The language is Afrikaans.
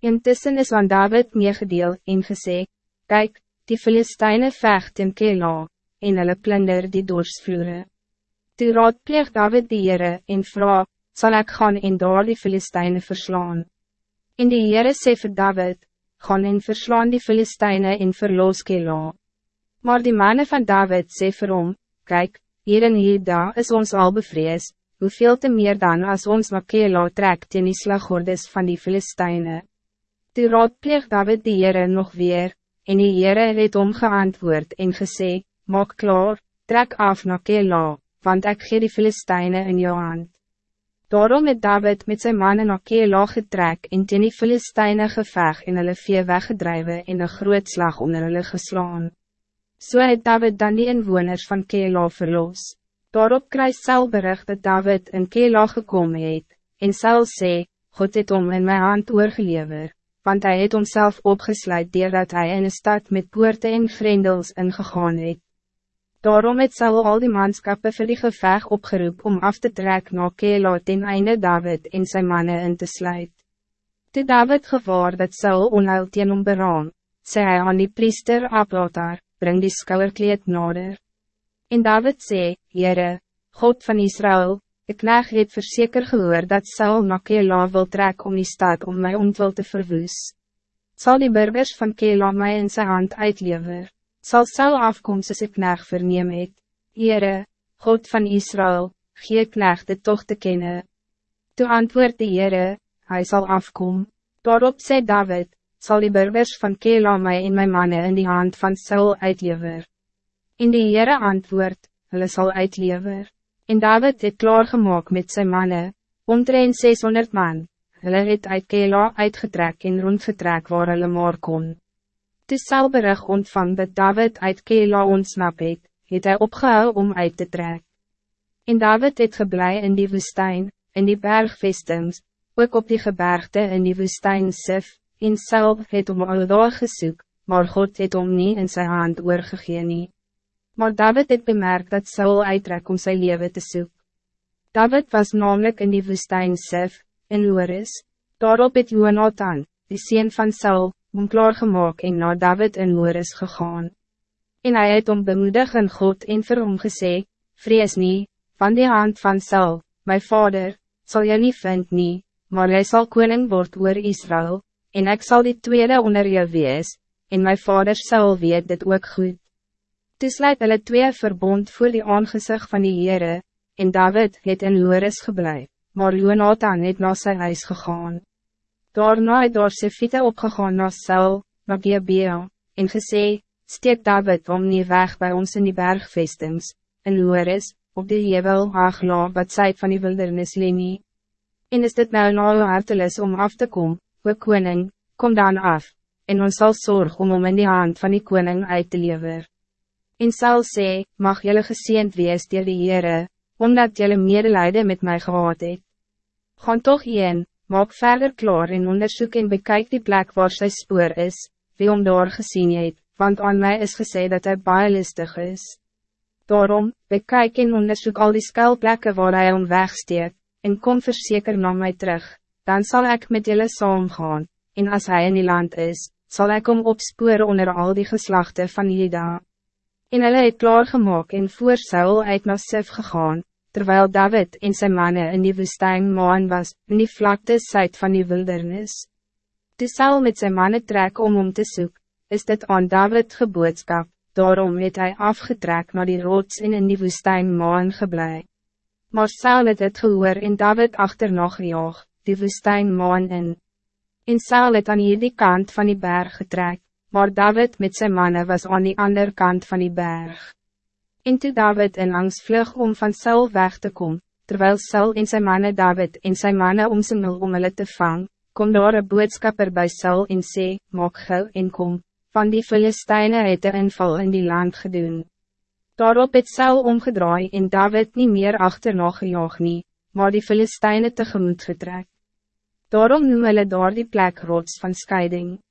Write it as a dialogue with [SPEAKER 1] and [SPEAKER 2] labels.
[SPEAKER 1] Intussen is aan David meegedeel en gesê, Kijk, die Filisteine vecht in Kela, en hulle plunder die doorsvloere. Toe raadpleeg David die Heere en vraag, zal ik gaan en daar die Filisteine verslaan. En die Heere sê vir David, gaan en verslaan die Filisteine en verloos Kela. Maar die mannen van David sê vir hom, Kijk, hier en hier daar is ons al bevrees, hoeveel te meer dan als ons Makela trekt in die slagordes van die Filisteine. Toe raadpleeg David die Heere nog weer, en die Heere het omgeantwoord en gesê, Maak klaar, trek af na Kela, want ik gee die Filisteine in jou hand. Daarom het David met zijn mannen na Kela getrek en teen die Filisteine geveg en hulle vee weggedrijven en een groot slag onder hulle geslaan. So het David dan die inwoners van Kela verlos. Daarop krijgt Saul bericht dat David in Kela gekomen het, en Saul sê, God het om in mijn hand oorgelever want hij het homself opgesluit doordat hij in een stad met poorten en grendels ingegaan het. Daarom het Saul al die manskappe vir die geveg opgeroep om af te trek na Kela ten einde David en zijn mannen in te sluit. Toe David gevaar dat Saul onheil teen hom beraam, sê hy aan die priester Ablatar, bring die skouwerkleed nader. En David sê, Heere, God van Israël, Ik knaag het verzeker gehoor dat Saul na Kela wil trek om die stad om my ontwil te verwoes. Zal die burgers van Kela my in zijn hand uitlever? Zal Saul afkom soos ek knaag verneem het? Heere, God van Israël, gee knaag dit toch te kennen. Toe antwoord die Heere, hy sal afkom. Daarop sê David, zal die burgers van Kela my en my mannen in die hand van Saul uitlever? In die Heere antwoord, hulle sal uitlever. En David het klaargemaak met zijn mannen, omtrent 600 man, hulle het uit Kela uitgetrek en rondgetrek waar hulle maar kon. Toe Saul berig ontvang dat David uit Kela ontsnap het, het hy opgehou om uit te trek. En David het geblei in die woestijn, in die bergvestings, ook op die gebergte in die woestijn Sif, en Saul het om al daar gesoek, maar God het om niet in zijn hand oorgegeen nie. Maar David het bemerkt dat Saul uittrek om zijn leven te zoeken. David was namelijk in die woestijn Sif, in Loris. Daarop het Jonathan, die sien van Saul, om klaargemaak en na David in Loris gegaan. En hij het om bemoedig in God en vir hom gesê, Vrees nie, van die hand van Saul, my vader, zal jy nie vind nie, maar jy sal koning word oor Israël, en ik zal die tweede onder jou wees, en my vader Saul weet dit ook goed. Toe sluit hulle twee verbond voor die aangezicht van die Heere, en David het in Loris geblei, maar Jonathan het na sy huis gegaan. Daarna het daar sy fiete opgegaan na Saul, na Gebea, en gesê, steek David om nie weg bij ons in die bergvestings, in Loris, op die Jebel Hagla wat sy van die wildernis nie. En is dit nou nou hartelis om af te komen, we koning, kom dan af, en ons zal zorg om om in die hand van die koning uit te leveren. En Saul sê, mag jylle geseend wees dier die Heere, omdat jylle medelijden met mij gehad het. Gaan toch heen, maak verder klaar en onderzoek en bekijk die plek waar sy spoor is, wie om daar gezien het, want aan mij is gesê dat hij baie listig is. Daarom, bekijk en onderzoek al die skuilplekke waar hij om wegsteek, en kom verzeker naar mij terug, dan zal ik met jylle saamgaan, en als hij in die land is, zal ik om opsporen onder al die geslachten van Juda. En hulle het klaargemaak en voor Saul uit na Sif gegaan, terwijl David en zijn mannen in die woestijn maan was, in die vlakte zuid van die wildernis. Toe Saul met zijn mannen trek om om te zoeken, is dit aan David geboodskap, daarom het hij afgetrek naar die rots en in die woestijn maan geblei. Maar Saul het het gehoor en David achterna gejaag, die woestijn maan in. En Saul het aan hierdie kant van die berg getrek, maar David met zijn mannen was aan die andere kant van die berg. En toe David in langs vlug om van Saul weg te komen, terwijl Saul en zijn mannen David en zijn mannen om zijn om hulle te vang, kom daar een boodskapper bij Saul en sê, maak gauw en kom, van die Filisteine het een inval in die land gedoen. Daarop het Saul omgedraai en David niet meer achterna gejaag nie, maar die Filisteine tegemoet getrek. Daarom noem hulle daar die plek rots van scheiding.